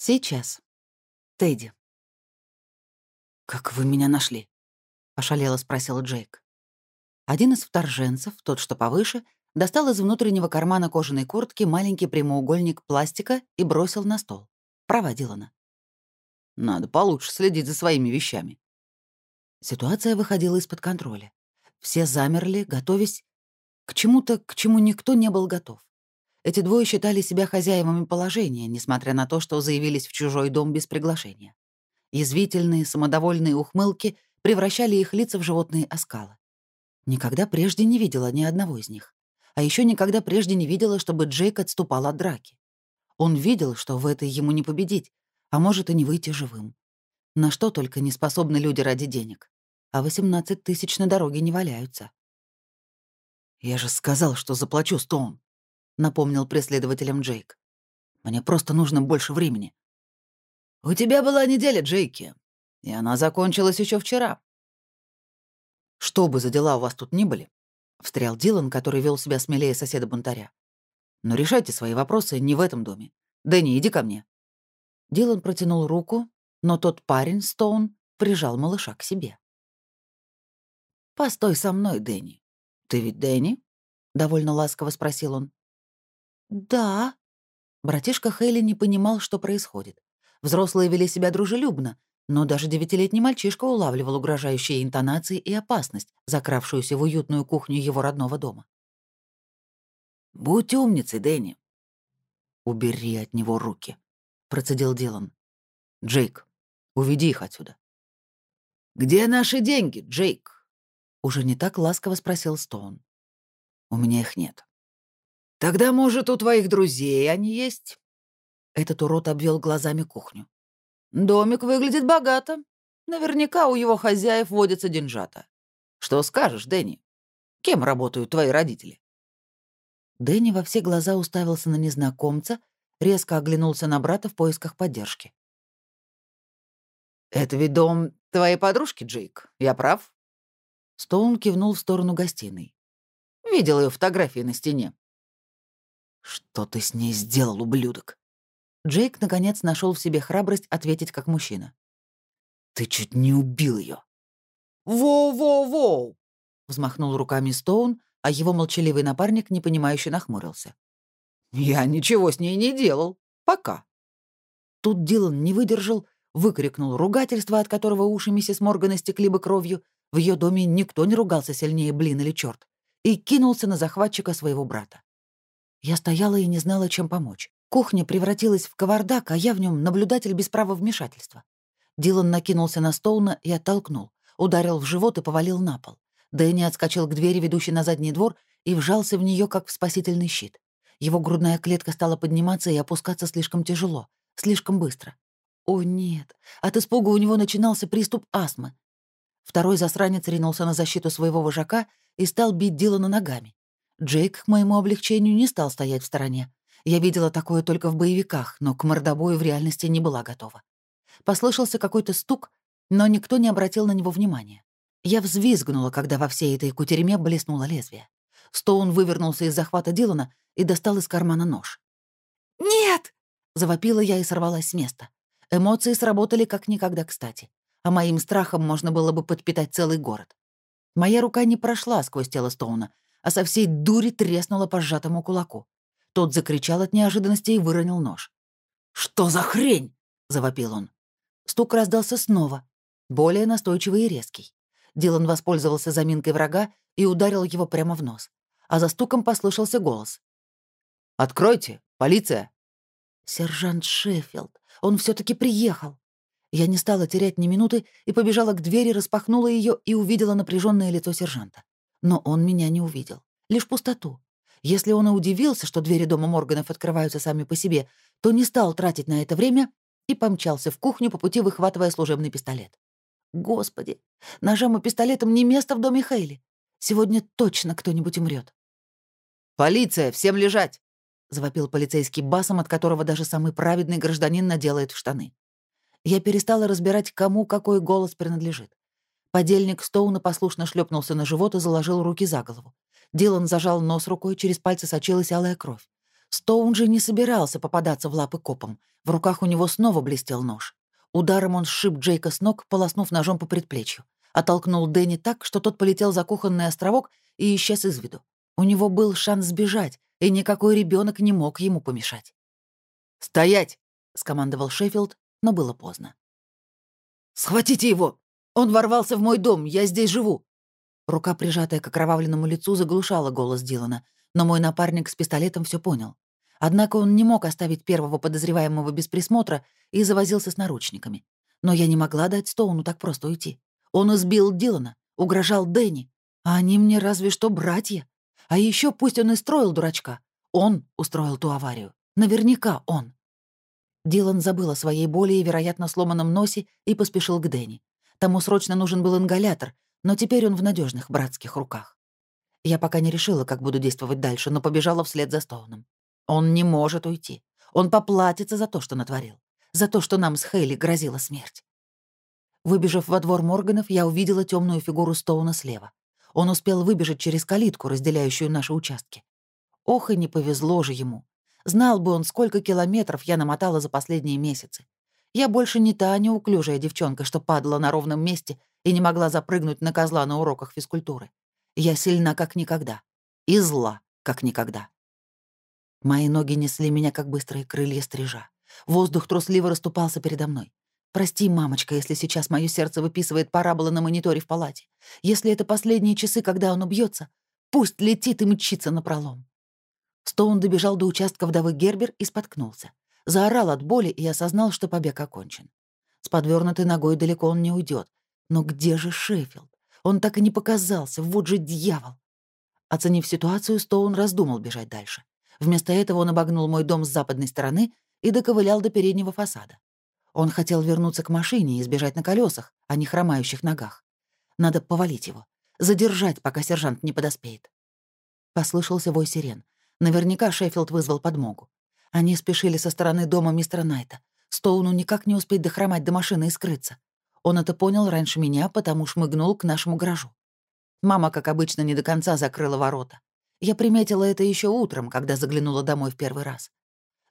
Сейчас. Тедди. «Как вы меня нашли?» — ошалело спросил Джейк. Один из вторженцев, тот, что повыше, достал из внутреннего кармана кожаной куртки маленький прямоугольник пластика и бросил на стол. Права Дилана. «Надо получше следить за своими вещами». Ситуация выходила из-под контроля. Все замерли, готовясь к чему-то, к чему никто не был готов. Эти двое считали себя хозяевами положения, несмотря на то, что заявились в чужой дом без приглашения. Язвительные, самодовольные ухмылки превращали их лица в животные оскалы. Никогда прежде не видела ни одного из них. А еще никогда прежде не видела, чтобы Джейк отступал от драки. Он видел, что в этой ему не победить, а может и не выйти живым. На что только не способны люди ради денег. А 18 тысяч на дороге не валяются. «Я же сказал, что заплачу, Стоун», — напомнил преследователям Джейк. «Мне просто нужно больше времени». «У тебя была неделя, Джейки, и она закончилась еще вчера». «Что бы за дела у вас тут ни были», — встрял Дилан, который вел себя смелее соседа-бунтаря. «Но решайте свои вопросы не в этом доме. Дэнни, иди ко мне». Дилан протянул руку, но тот парень, Стоун, прижал малыша к себе. «Постой со мной, Дэнни. Ты ведь Дэнни?» — довольно ласково спросил он. «Да». Братишка Хейли не понимал, что происходит. Взрослые вели себя дружелюбно, но даже девятилетний мальчишка улавливал угрожающие интонации и опасность, закравшуюся в уютную кухню его родного дома. «Будь умницей, Дэнни». «Убери от него руки», — процедил Дилан. «Джейк, уведи их отсюда». «Где наши деньги, Джейк?» Уже не так ласково спросил Стоун. «У меня их нет». «Тогда, может, у твоих друзей они есть?» Этот урод обвел глазами кухню. «Домик выглядит богато. Наверняка у его хозяев водятся деньжата. Что скажешь, Дэнни? Кем работают твои родители?» Дэнни во все глаза уставился на незнакомца, резко оглянулся на брата в поисках поддержки. «Это ведь дом твоей подружки, Джейк, я прав?» Стоун кивнул в сторону гостиной. «Видел ее фотографии на стене». «Что ты с ней сделал, ублюдок?» Джейк, наконец, нашел в себе храбрость ответить как мужчина. «Ты чуть не убил ее. «Воу-воу-воу!» — взмахнул руками Стоун, а его молчаливый напарник непонимающе нахмурился. «Я ничего с ней не делал. Пока». Тут Дилан не выдержал, выкрикнул ругательство, от которого уши миссис Моргана стекли бы кровью. В ее доме никто не ругался сильнее блин или черт, и кинулся на захватчика своего брата. Я стояла и не знала, чем помочь. Кухня превратилась в кавардак, а я в нем наблюдатель без права вмешательства. Дилан накинулся на Стоуна и оттолкнул, ударил в живот и повалил на пол. Дэнни отскочил к двери, ведущей на задний двор, и вжался в нее как в спасительный щит. Его грудная клетка стала подниматься и опускаться слишком тяжело, слишком быстро. О, нет, от испуга у него начинался приступ астмы. Второй засранец ринулся на защиту своего вожака и стал бить Дилана ногами. Джейк, к моему облегчению, не стал стоять в стороне. Я видела такое только в боевиках, но к мордобою в реальности не была готова. Послышался какой-то стук, но никто не обратил на него внимания. Я взвизгнула, когда во всей этой кутерьме блеснуло лезвие. Стоун вывернулся из захвата Дилана и достал из кармана нож. «Нет!» — завопила я и сорвалась с места. Эмоции сработали как никогда кстати, а моим страхом можно было бы подпитать целый город. Моя рука не прошла сквозь тело Стоуна, а со всей дури треснула по сжатому кулаку. Тот закричал от неожиданности и выронил нож. «Что за хрень?» — завопил он. Стук раздался снова, более настойчивый и резкий. Дилан воспользовался заминкой врага и ударил его прямо в нос. А за стуком послышался голос. «Откройте! Полиция!» «Сержант Шеффилд! Он все таки приехал!» Я не стала терять ни минуты и побежала к двери, распахнула ее и увидела напряженное лицо сержанта. Но он меня не увидел. Лишь пустоту. Если он и удивился, что двери дома Морганов открываются сами по себе, то не стал тратить на это время и помчался в кухню, по пути выхватывая служебный пистолет. Господи, ножом и пистолетом не место в доме Хейли. Сегодня точно кто-нибудь умрет. «Полиция! Всем лежать!» — завопил полицейский басом, от которого даже самый праведный гражданин наделает в штаны. Я перестала разбирать, кому какой голос принадлежит. Подельник Стоуна послушно шлепнулся на живот и заложил руки за голову. Дилан зажал нос рукой, через пальцы сочилась алая кровь. Стоун же не собирался попадаться в лапы копам. В руках у него снова блестел нож. Ударом он сшиб Джейка с ног, полоснув ножом по предплечью. Оттолкнул Дэнни так, что тот полетел за кухонный островок и исчез из виду. У него был шанс сбежать, и никакой ребенок не мог ему помешать. «Стоять!» — скомандовал Шеффилд, но было поздно. «Схватите его! Он ворвался в мой дом, я здесь живу!» Рука, прижатая к окровавленному лицу, заглушала голос Дилана, но мой напарник с пистолетом все понял. Однако он не мог оставить первого подозреваемого без присмотра и завозился с наручниками. Но я не могла дать Стоуну так просто уйти. Он избил Дилана, угрожал Дэнни, а они мне разве что братья. А еще пусть он и строил дурачка. Он устроил ту аварию. Наверняка он. Дилан забыл о своей боли и, вероятно, сломанном носе и поспешил к Дэнни. Тому срочно нужен был ингалятор, но теперь он в надежных братских руках. Я пока не решила, как буду действовать дальше, но побежала вслед за Стоуном. Он не может уйти. Он поплатится за то, что натворил. За то, что нам с Хейли грозила смерть. Выбежав во двор Морганов, я увидела темную фигуру Стоуна слева. Он успел выбежать через калитку, разделяющую наши участки. Ох, и не повезло же ему. Знал бы он, сколько километров я намотала за последние месяцы. Я больше не та неуклюжая девчонка, что падала на ровном месте и не могла запрыгнуть на козла на уроках физкультуры. Я сильна, как никогда. И зла, как никогда. Мои ноги несли меня, как быстрые крылья стрижа. Воздух трусливо расступался передо мной. Прости, мамочка, если сейчас мое сердце выписывает параболы на мониторе в палате. Если это последние часы, когда он убьется, пусть летит и мчится напролом. Стоун добежал до участка вдовы Гербер и споткнулся. Заорал от боли и осознал, что побег окончен. С подвернутой ногой далеко он не уйдет. Но где же Шеффилд? Он так и не показался, вот же дьявол. Оценив ситуацию, Стоун раздумал бежать дальше. Вместо этого он обогнул мой дом с западной стороны и доковылял до переднего фасада. Он хотел вернуться к машине и сбежать на колесах, а не хромающих ногах. Надо повалить его, задержать, пока сержант не подоспеет. Послышался вой сирен. Наверняка Шеффилд вызвал подмогу. Они спешили со стороны дома мистера Найта. Стоуну никак не успеть дохромать до машины и скрыться. Он это понял раньше меня, потому шмыгнул к нашему гаражу. Мама, как обычно, не до конца закрыла ворота. Я приметила это еще утром, когда заглянула домой в первый раз.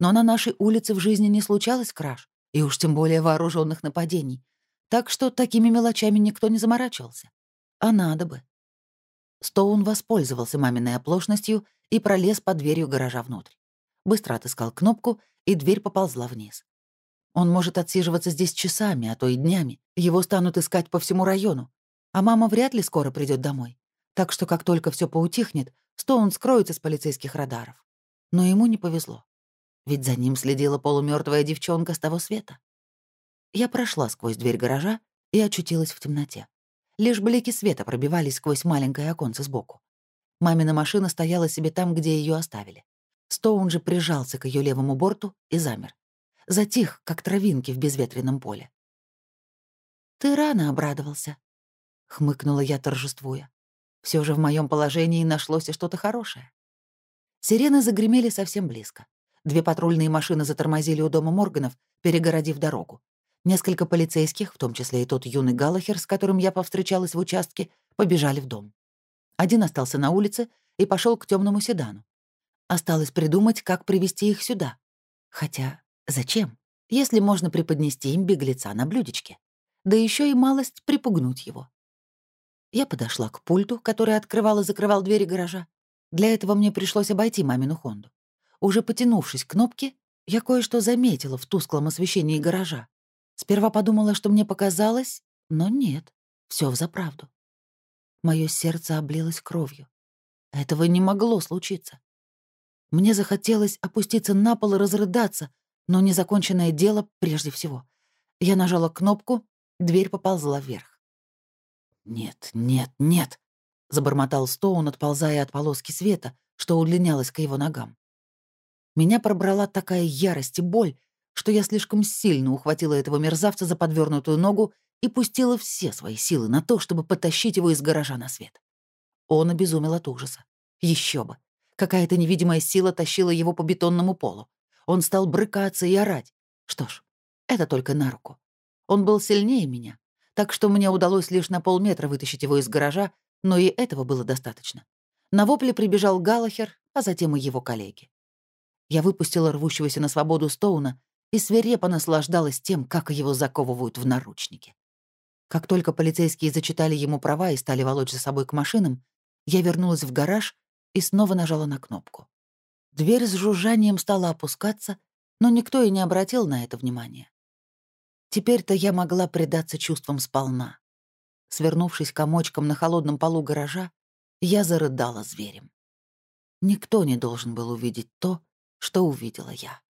Но на нашей улице в жизни не случалось краж, и уж тем более вооруженных нападений. Так что такими мелочами никто не заморачивался. А надо бы. Стоун воспользовался маминой оплошностью и пролез под дверью гаража внутрь. Быстро отыскал кнопку, и дверь поползла вниз. Он может отсиживаться здесь часами, а то и днями. Его станут искать по всему району. А мама вряд ли скоро придет домой. Так что как только все поутихнет, Стоун скроется с полицейских радаров. Но ему не повезло. Ведь за ним следила полумертвая девчонка с того света. Я прошла сквозь дверь гаража и очутилась в темноте. Лишь блики света пробивались сквозь маленькое оконце сбоку. Мамина машина стояла себе там, где ее оставили. Стоун же прижался к ее левому борту и замер. Затих, как травинки в безветренном поле. «Ты рано обрадовался», — хмыкнула я, торжествуя. Все же в моем положении нашлось и что-то хорошее. Сирены загремели совсем близко. Две патрульные машины затормозили у дома Морганов, перегородив дорогу. Несколько полицейских, в том числе и тот юный Галлахер, с которым я повстречалась в участке, побежали в дом. Один остался на улице и пошел к темному седану. Осталось придумать, как привести их сюда. Хотя зачем, если можно преподнести им беглеца на блюдечке? Да еще и малость припугнуть его. Я подошла к пульту, который открывал и закрывал двери гаража. Для этого мне пришлось обойти мамину Хонду. Уже потянувшись к кнопке, я кое-что заметила в тусклом освещении гаража. Сперва подумала, что мне показалось, но нет, все взаправду. Мое сердце облилось кровью. Этого не могло случиться. Мне захотелось опуститься на пол и разрыдаться, но незаконченное дело прежде всего. Я нажала кнопку, дверь поползла вверх. «Нет, нет, нет!» — забормотал Стоун, отползая от полоски света, что удлинялось к его ногам. Меня пробрала такая ярость и боль, что я слишком сильно ухватила этого мерзавца за подвернутую ногу и пустила все свои силы на то, чтобы потащить его из гаража на свет. Он обезумел от ужаса. Еще бы. Какая-то невидимая сила тащила его по бетонному полу. Он стал брыкаться и орать. Что ж, это только на руку. Он был сильнее меня, так что мне удалось лишь на полметра вытащить его из гаража, но и этого было достаточно. На вопле прибежал Галахер, а затем и его коллеги. Я выпустила рвущегося на свободу Стоуна и свирепо наслаждалась тем, как его заковывают в наручники. Как только полицейские зачитали ему права и стали волочь за собой к машинам, я вернулась в гараж и снова нажала на кнопку. Дверь с жужжанием стала опускаться, но никто и не обратил на это внимания. Теперь-то я могла предаться чувствам сполна. Свернувшись комочком на холодном полу гаража, я зарыдала зверем. Никто не должен был увидеть то, что увидела я.